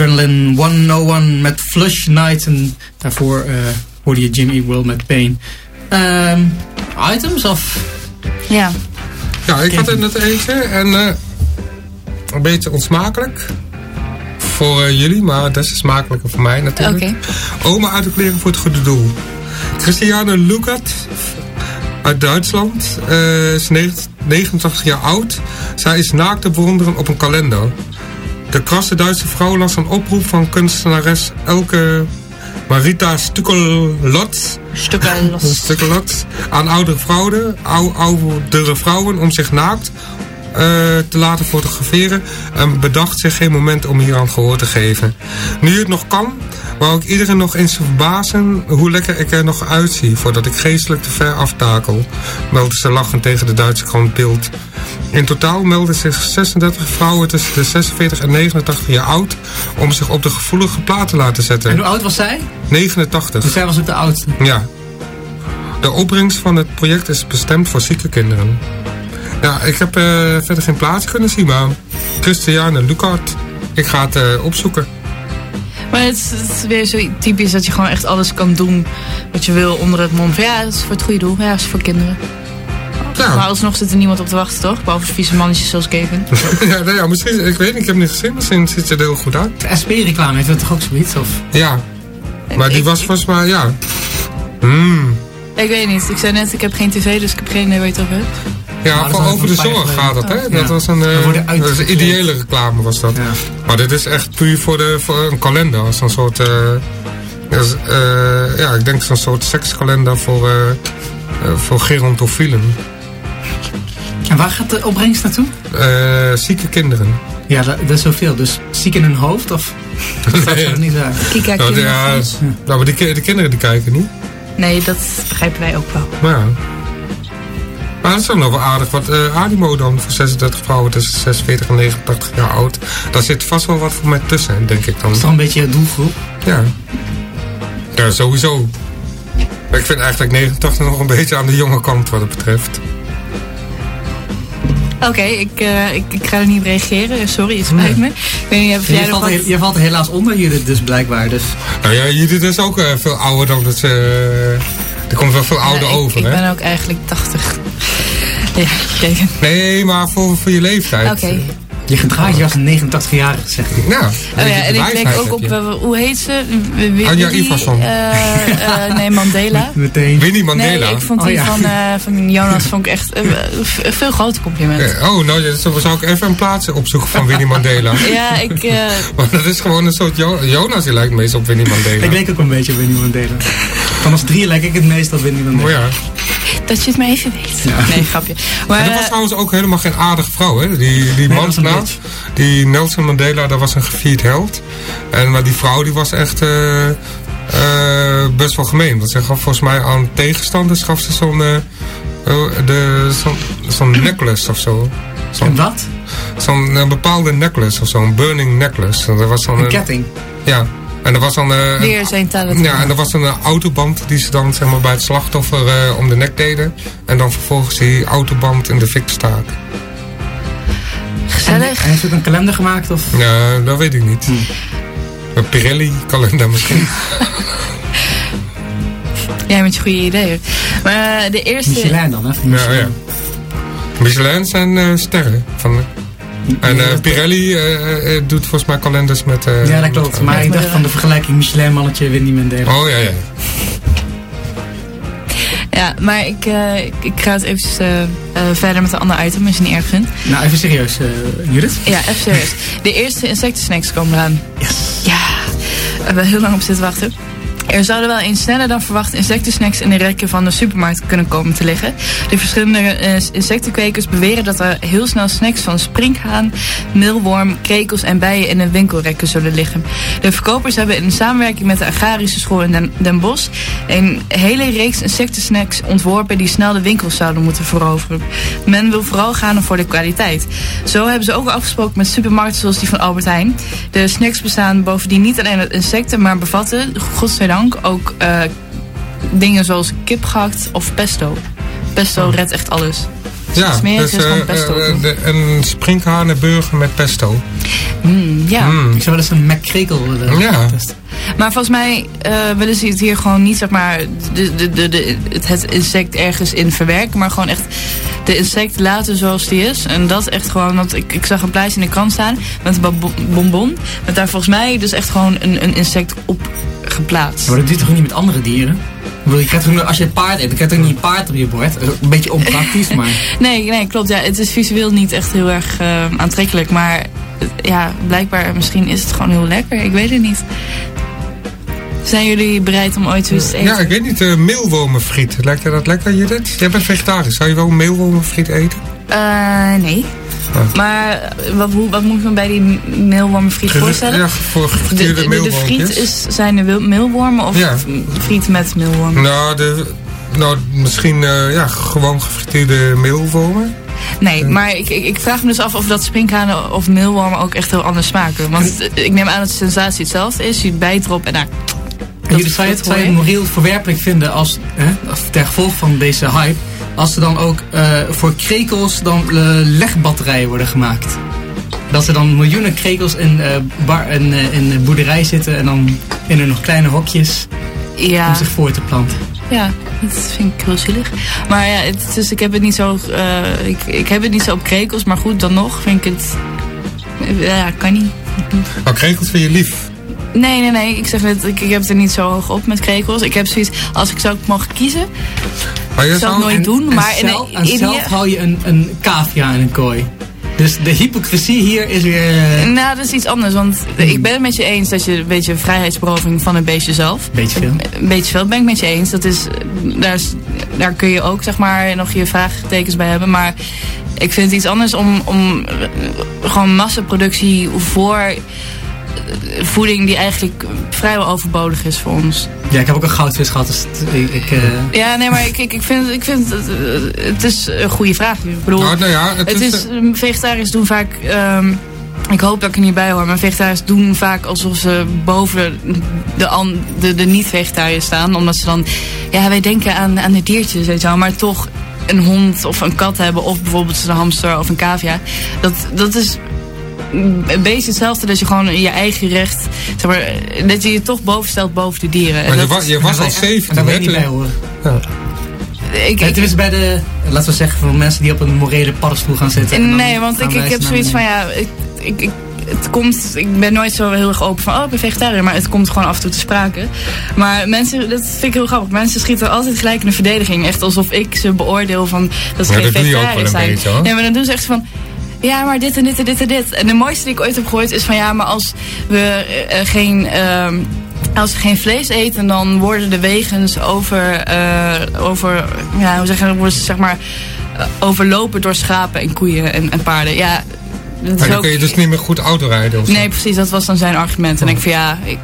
D: Adrenaline 101 met Flush Night. En daarvoor eh, hoorde je Jimmy Will met Pain. Ehm, items of...
E: Ja.
F: Ja, ik had er net eentje en eh, een beetje onsmakelijk. Voor eh, jullie, maar des te smakelijker voor mij natuurlijk.
E: Oké.
F: Oma uit de kleren voor het goede doel. Christiane Lukat uit Duitsland eh, is 89 jaar oud. Zij is naakt te bewonderen op een kalender. De krasse Duitse vrouw las een oproep van kunstenares Elke Marita Stukkelot. Stukkelot aan oudere vrouwen, ou, oudere vrouwen om zich naakt eh, te laten fotograferen en bedacht zich geen moment om hier aan gehoor te geven. Nu het nog kan, wou ik iedereen nog eens verbazen hoe lekker ik er nog uitzie voordat ik geestelijk te ver aftakel, meldde ze lachend tegen de Duitse krant Bild. In totaal melden zich 36 vrouwen tussen de 46 en 89 jaar oud om zich op de gevoelige plaat te laten
D: En
F: zetten.
D: hoe oud was zij?
F: 89.
D: Dus zij was ook de oudste.
F: Ja. De opbrengst van het project is bestemd voor zieke kinderen. Ja, ik heb eh, verder geen plaats kunnen zien, maar Christiane Lucart, ik ga het eh, opzoeken.
E: Maar het is, het is weer zo typisch dat je gewoon echt alles kan doen wat je wil onder het mom van ja, het is voor het goede doel. Ja, het is voor kinderen. Maar
F: Ja,
E: alsnog zit er niemand op te wachten, toch? Behalve de vieze mannetjes zoals Kevin.
F: ja, nou ja, misschien, ik weet niet, ik heb het niet gezien, misschien ziet het er heel goed uit.
D: De SP-reclame heeft dat toch ook zoiets? Of?
F: Ja, maar die
E: Ik-
F: was volgens mij, ja. Hmm.
E: Ik weet niet. Ik zei net, ik heb geen tv, dus ik heb geen idee waar je het over hebt.
F: Ja, voor
D: was
F: over de zorg gaat dat, hè? Dat was een, eh, dat is een ideële reclame was dat.
D: Ja.
F: Maar dit is echt puur voor, de, voor een kalender. Als een soort, eh, dus, eh, ja, ik denk zo'n soort sekskalender voor, voor gerontofielen.
D: En waar gaat de opbrengst naartoe?
F: Eh, zieke kinderen.
D: Ja, dat, dat is zoveel. Dus ziek in hun hoofd of... Dat er niet uit.
E: Kika
F: Nou, de, ja, nou, maar die, de kinderen die kijken niet.
E: Nee, dat begrijpen wij ook wel.
F: Maar ja. Maar dat is dan nog wel aardig. Wat eh animo dan voor 36 vrouwen tussen 46 en 89 jaar oud. Daar zit vast wel wat voor mij tussen, denk ik dan.
D: Dat is toch een beetje het doelgroep.
F: Ja. Ja, sowieso. Maar ik vind eigenlijk 89 nog een beetje aan de jonge kant wat het betreft.
E: Oké, ik, eh, ik, ik ga er niet op reageren. Sorry, het spijt me. Ik weet niet, heb
D: Je
E: jij
D: valt,
E: wat?
D: je valt helaas onder Judith dus blijkbaar. Dus.
F: Nou ja, Judith is ook eh, veel ouder dan dat ze... er komt wel veel ouder
E: Ja, ik,
F: over,
E: ik
F: hè?
E: ben ook eigenlijk 80. Ja.
F: Nee, maar voor, voor je leeftijd.
E: Oké.
D: Je gedraagt je als een 89-jarige, zeg ik.
F: Ja,
E: Oh ja, en ik denk ook op, eh, hoe heet ze? W- w-
F: Anja Iverson.
E: eh, eh, nee, Mandela.
D: Meteen.
F: Winnie Mandela.
E: Nee, ik vond
D: Oh,
E: die
D: ja.
E: van, eh, van Jonas vond ik echt een veel groter compliment.
F: Eh, Oh, nou, zou ik even een plaats opzoeken van Winnie Mandela.
E: Ja, ik, eh,
F: Maar dat is gewoon een soort... Jo- Jonas, die lijkt meest op Winnie Mandela.
D: Ik leek ook een beetje op Winnie Mandela. Van ons drie lijk ik het meest op Winnie Mandela.
F: Maar ja.
E: Dat je het maar even weet. Nee, grapje. Maar,
F: En dat was
E: eh,
F: trouwens ook helemaal geen aardige vrouw, hè? Die, die man
D: een
F: die Nelson Mandela, dat was een gevierd held. En, maar die vrouw, die was echt eh, eh, best wel gemeen. Want ze gaf volgens mij aan tegenstanders, gaf ze zo'n de- zo'n necklace of zo.
D: En
F: Zo'n
D: wat?
F: zo'n een bepaalde necklace of zo'n burning necklace. Dat was
D: Een
F: een-
D: ketting.
F: Ja, en er was dan... eh, een-
E: weer zijn talent.
F: ja, en er was een eh, autoband die ze dan zeg maar, bij het slachtoffer eh, om de nek deden. En dan vervolgens die autoband in de fik staken.
D: En
E: Gezellig.
D: heeft ook een kalender gemaakt? Of?
F: Ja, dat weet ik niet. Een Pirelli-kalender misschien.
E: Jij met je goede ideeën. Maar eh, de eerste...
D: Michelin dan, hè? van
F: Ja,
D: Michelin.
F: ja. Michelin zijn eh, sterren. Van, en eh, Pirelli eh, eh, doet volgens mij kalenders met... eh,
D: Ja, dat klopt.
F: met-
D: Maar ik dacht van de vergelijking Michelin-mannetje, Winnie Mandela.
F: Oh ja, ja.
E: Ja, maar ik, eh, ik, ik ga het even verder met een ander item, als je het niet erg vindt.
D: Nou, even serieus, eh, Judith.
E: Ja, even serieus. De eerste insectensnacks komen eraan.
D: Yes.
E: Ja, we hebben heel lang op zitten wachten. Er zouden wel eens sneller dan verwacht insectensnacks in de rekken van de supermarkt kunnen komen te liggen. De verschillende eh, insectenkwekers beweren dat er heel snel snacks van sprinkhaan, meelworm, krekels en bijen in de winkelrekken zullen liggen. De verkopers hebben in samenwerking met de agrarische school in Den, Den Bosch een hele reeks insectensnacks ontworpen die snel de winkels zouden moeten veroveren. Men wil vooral gaan voor de kwaliteit. Zo hebben ze ook afgesproken met supermarkten zoals die van Albert Heijn. De snacks bestaan bovendien niet alleen uit insecten, maar bevatten, godzijdank, ook eh, dingen zoals kip gehakt of pesto. Pesto redt echt alles.
F: Ja,
E: Smeren
F: dus
E: is gewoon
F: eh,
E: pesto.
F: eh, de- een sprinkhanenburger met pesto.
E: Mm, ja.
F: Mm.
D: Ik zou wel eens een McCrackle willen
F: Ja.
D: testen.
E: Maar volgens mij eh, willen ze het hier gewoon niet, zeg maar, de, de, de, de, het, het insect ergens in verwerken. Maar gewoon echt de insect laten zoals die is. En dat echt gewoon, want ik, ik zag een plaatje in de krant staan met een bonbon. Met daar volgens mij dus echt gewoon een, een insect op geplaatst.
D: Maar dat doe je toch niet met andere dieren? Je krijgt als je paard eet, dan krijg je toch niet een paard op je bord? Een beetje onpraktisch, maar...
E: Nee, nee, klopt. Ja, het is visueel niet echt heel erg eh, aantrekkelijk. Maar eh, ja, blijkbaar, misschien is het gewoon heel lekker. Ik weet het niet. Zijn jullie bereid om ooit zoiets te eten?
F: Ja, ik weet niet, uh, meelwormenfriet. Lijkt je dat lekker, Judith? Jij bent vegetarisch. Zou je wel meelwormenfriet eten?
E: Eh, nee.
F: Oh.
E: Maar eh, wat, hoe, wat moet ik me bij die meelwormenfriet voorstellen?
F: Ja, voor
E: de, de,
F: gefrituurde
E: de, de friet is, zijn wil- meelwormen of
F: Ja.
E: friet met meelwormen?
F: Nou, de, nou misschien eh, ja, gewoon gefrituurde meelwormen.
E: Nee, maar ik, ik, ik vraag me dus af of dat sprinkhanen of meelwormen ook echt heel anders smaken. Want eh, ik neem aan dat de sensatie hetzelfde is. Je bijt erop en daar...
D: En jullie zou je het, het moreel verwerpelijk vinden als, hè, ter gevolg van deze hype, als er dan ook eh, voor krekels dan eh, legbatterijen worden gemaakt? Dat er dan miljoenen krekels in, eh, bar, in, in een boerderij zitten en dan in er nog kleine hokjes
E: Ja.
D: om zich voor te planten.
E: Ja, dat vind ik heel zielig. Maar ja, het, dus ik heb het niet zo. eh, ik, ik heb het niet zo op krekels, maar goed, dan nog vind ik het. Ja, kan niet.
F: Nou, krekels vind je lief.
E: Nee, nee, nee. Ik zeg net, ik, ik heb het er niet zo hoog op met krekels. Ik heb zoiets, als ik zou mogen kiezen,
F: Maar je
E: Ik zou het nooit doen,
D: en
E: maar in
D: zelf,
E: een-
D: en
E: in
D: zelf hou je een, een cavia in een kooi. Dus de hypocrisie hier is weer eh,
E: nou, dat is iets anders. Want ik ben het met je eens dat je een beetje vrijheidsberoving van een beestje zelf.
D: beetje veel.
E: Een beetje veel, ben ik met je eens. Dat is, daar, is, daar kun je ook zeg maar nog je vraagtekens bij hebben. Maar ik vind het iets anders om, om eh, gewoon massaproductie voor voeding die eigenlijk vrijwel overbodig is voor ons.
D: Ja, ik heb ook een goudvis gehad, dus ik... ik, eh,
E: Ja, nee, maar ik, ik, ik vind, ik vind het, eh, het is een goede vraag. Ik bedoel,
F: Nou, nou ja, het,
E: het
F: is...
E: is, vegetariërs doen vaak. ehm, ik hoop dat ik er niet bij hoor, maar vegetariërs doen vaak alsof ze boven de, an- de, de niet-vegetariërs staan. Omdat ze dan, ja, wij denken aan, aan de diertjes, weet je wel, maar toch een hond of een kat hebben, of bijvoorbeeld een hamster of een cavia. Dat, dat is een beetje hetzelfde dat je gewoon je eigen recht, zeg maar, dat je je toch bovenstelt boven de dieren. En
F: maar je,
E: dat-
F: wa- je was al 17,
D: Daar wil je niet bij horen.
E: ik,
D: Ja,
E: ik,
D: tenminste bij de, laten we zeggen, van mensen die op een morele paddenstoel gaan zitten.
E: Nee, want ik, ik heb zoiets van ja, ik, ik, ik, het komt, ik ben nooit zo heel erg open van, oh ik ben vegetariër, maar het komt gewoon af en toe te sprake. Maar mensen, dat vind ik heel grappig, mensen schieten altijd gelijk in de verdediging. Echt alsof ik ze beoordeel van dat ze
F: Ja,
E: geen
F: dat een
E: zijn.
F: beetje, hoor.
E: Nee, maar dan doen ze echt van, ja, maar dit en dit en dit en dit. En de mooiste die ik ooit heb gehoord is van ja, maar als we eh, eh, geen. ehm, als we geen vlees eten, dan worden de wegens over, eh, over ja, hoe zeg je, dat, worden ze zeg maar overlopen door schapen en koeien en, en paarden. Ja, dat
F: Maar dan
E: ook-
F: kun je dus niet meer goed autorijden of.
E: Nee, precies, dat was dan zijn argument. En ik van ja, ik,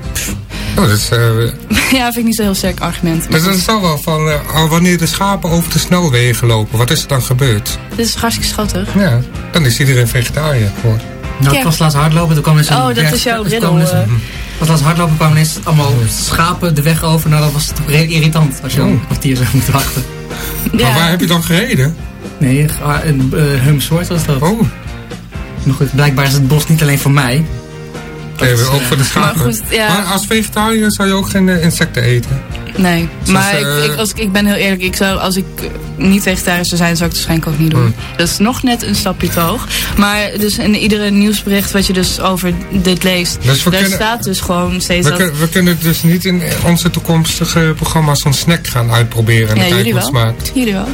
F: Oh, dat, is, eh,
E: ja, vind ik niet zo heel sterk argument. Maar
F: dus dat is al wel van, eh, wanneer de schapen over de snelwegen lopen, wat is er dan gebeurd?
E: dit is hartstikke schattig.
F: Ja, dan is iedereen vegetariër geworden.
D: Nou,
E: Ja.
D: ik was laatst hardlopen, toen kwam ineens een
E: Oh, dat is jouw riddel, eh.
D: Ik was laatst hardlopen, kwamen ineens allemaal schapen de weg over. Nou, dat was toch redelijk irritant als je dan
F: Oh.
D: een kwartier zou moeten wachten.
F: Maar waar heb je dan gereden?
D: Nee, een uh, Humsoort was dat.
F: Oh,
D: Maar goed, blijkbaar is het bos niet alleen voor mij.
F: Nee,
D: is,
F: ook
D: eh,
F: voor de schapen.
E: maar goed, ja.
F: Maar als vegetariër zou je ook geen eh, insecten eten.
E: Nee,
F: Zoals,
E: maar
F: eh,
E: ik, ik, als ik, ik ben heel eerlijk. Ik zou, als ik niet vegetarisch zou zijn, zou ik het waarschijnlijk ook niet doen.
F: Hmm.
E: Dat is nog net een stapje te hoog. Maar dus in iedere nieuwsbericht wat je dus over dit leest,
F: Dus
E: daar
F: kunnen-
E: staat dus gewoon steeds
F: We,
E: dat...
F: kun- we kunnen dus niet in onze toekomstige programma's zo'n snack gaan uitproberen en
E: Ja,
F: kijken
E: wel.
F: smaakt.
E: Jullie wel.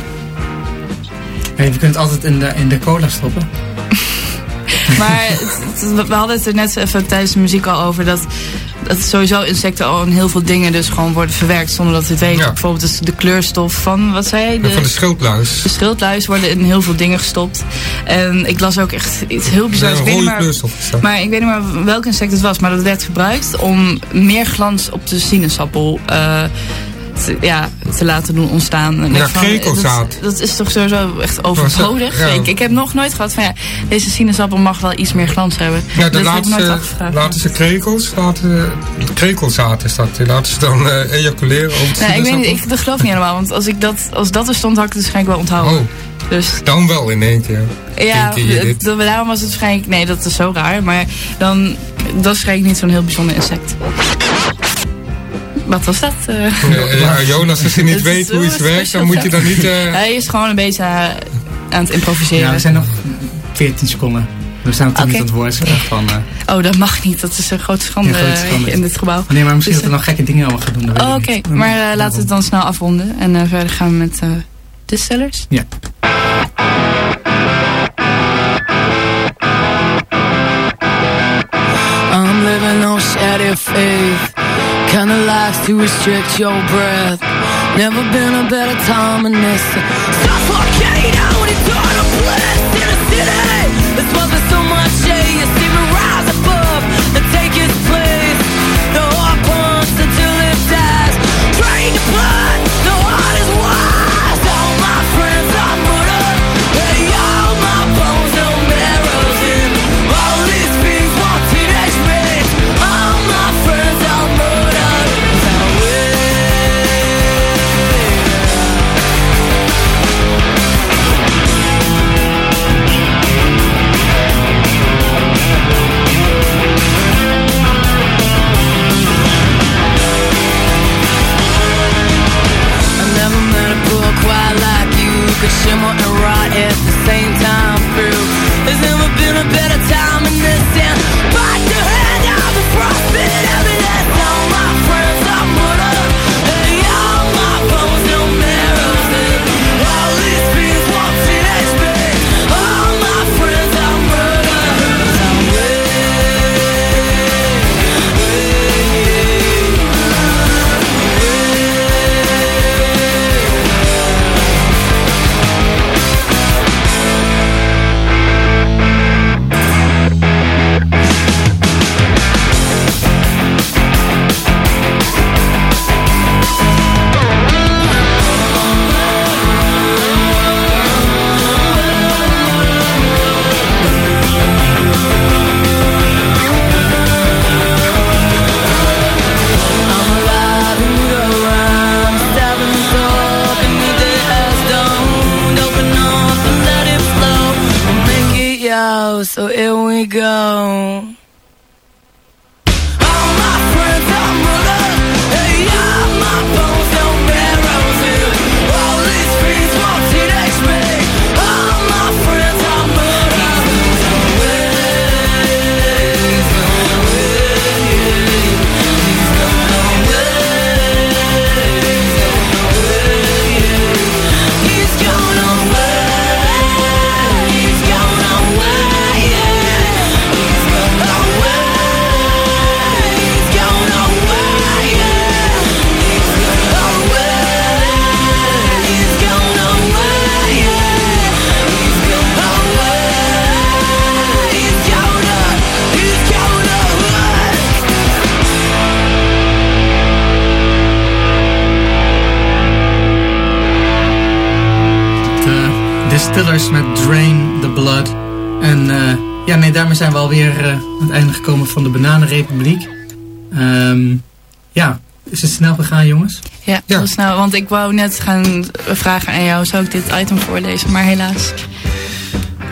D: Hey, we kunnen het altijd in de, in de cola stoppen.
E: Maar het- het- we hadden het er net even tijdens de muziek al over dat, dat sowieso insecten al in heel veel dingen dus gewoon worden verwerkt zonder dat we het weten.
F: Ja.
E: Bijvoorbeeld dus de kleurstof van, wat zei je?
F: En van de schildluis.
E: De schildluis worden in heel veel dingen gestopt. En ik las ook echt iets heel bizars.
F: Rode
E: maar,
F: kleurstof
E: ik weet niet meer welk insect het was. Maar dat werd gebruikt om meer glans op de sinaasappel eh, te, ja, te laten doen ontstaan. En
F: Ja,
E: van,
F: krekelzaad.
E: Dat, dat is toch sowieso echt overbodig.
F: Ja.
E: Ik, ik heb nog nooit gehad van ja, deze sinaasappel mag wel iets meer glans hebben.
F: Ja, de laatste, laten ze krekels, laten, krekelzaad is dat. Die laten ze dan eh, ejaculeren over het
E: Nee, ik weet niet, ik dat geloof niet helemaal. Want als, ik dat, als dat er stond, had ik het waarschijnlijk wel onthouden.
F: Oh,
E: Dus
F: Dan wel in één keer.
E: ja,
F: dit.
E: dat- daarom was het waarschijnlijk... Nee, dat is zo raar. Maar dan... Dat is waarschijnlijk niet zo'n heel bijzonder insect. Wat was dat? eh?
F: Ja, Jonas, als je niet weet hoe iets werkt, dan moet je dan niet... eh,
E: Hij is gewoon een beetje eh, aan het improviseren.
D: Ja, we zijn nog 14 seconden. We staan nog
E: Oké.
D: niet aan het woord. Van, eh,
E: Oh, dat mag niet. Dat is een grote schande,
D: Ja, grote schande.
E: in dit gebouw.
D: nee, maar misschien
E: Dus,
D: dat we nog gekke dingen allemaal gaan doen.
E: Oh, oké. Maar eh, laten we het dan snel afronden. En verder gaan we met eh distillers.
D: Ja.
B: I'm living on faith. Kinda life to restrict your breath. Never been a better time than this. Suffocate out eternal bliss in a city. This wasn't so much shade. You see me rise above is
D: het snel gegaan, jongens?
E: Ja,
F: Ja.
E: heel snel. Want ik wou net gaan vragen aan jou, zou ik dit item voorlezen? Maar helaas.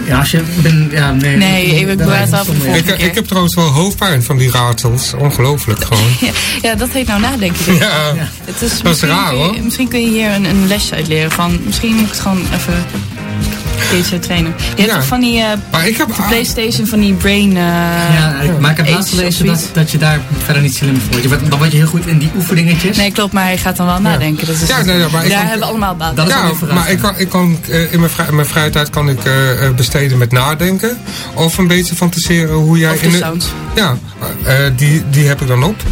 D: Ja, als je... Ben, ja, nee,
E: Nee, ik- af
F: ik, ik heb trouwens wel hoofdpijn van die raadsels. Ongelooflijk gewoon.
E: Ja, ja, dat heet nou nadenken.
F: Ja,
E: Het is,
F: is
E: misschien
F: raar, hoor.
E: Misschien kun je hier een, een lesje uitleren van, misschien moet ik het gewoon even Je hebt
F: Ja.
E: toch van die eh,
F: maar ik heb...
E: de Playstation, van die brain... eh,
D: Ja, ik- maar ik heb laatst gelezen dat, dat je daar verder niet slim voor wordt. Je wordt- Dan word je heel goed in die oefeningetjes.
E: Nee, klopt, maar hij gaat dan wel nadenken. Dat is,
F: Ja, nee, nee, maar ik
E: daar
F: kan-
E: hebben we allemaal baat
D: Dat
F: Ja, maar ik kan, ik kan eh, in mijn, vrij, mijn vrije tijd kan ik besteden met nadenken. Of een beetje fantaseren hoe jij...
E: Of
F: in
E: de
F: de-
E: sounds.
F: Ja, eh, die, die heb ik dan op.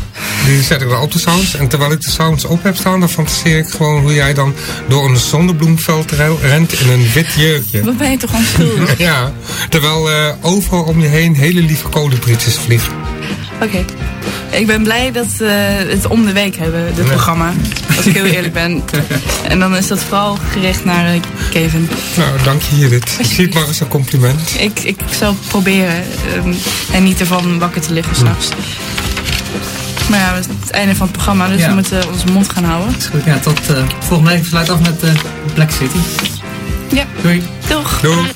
F: Die zet ik dan op de sounds. En terwijl ik de sounds op heb staan, dan fantaseer ik gewoon hoe jij dan door een zonnebloemveld rent in een wit jurkje.
E: Wat ben je toch onschuldig?
F: Ja, terwijl eh, overal om je heen hele lieve kolenprietjes vliegen.
E: Oké. Ik ben blij dat we het om de week hebben, dit programma. Als ik heel eerlijk ben. En dan is dat vooral gericht naar eh, Kevin.
F: Nou, dank je Judith. Ik zie het maar als een compliment.
E: Ik, ik zal proberen ehm, en niet ervan wakker te liggen s'nachts. Maar ja, het het einde van het programma, dus we moeten eh, onze mond gaan houden.
D: Is goed, ja. Tot eh, volgende week. Sluit af met eh, Black City.
E: Ja.
D: Doei.
E: Doeg.
F: Doeg.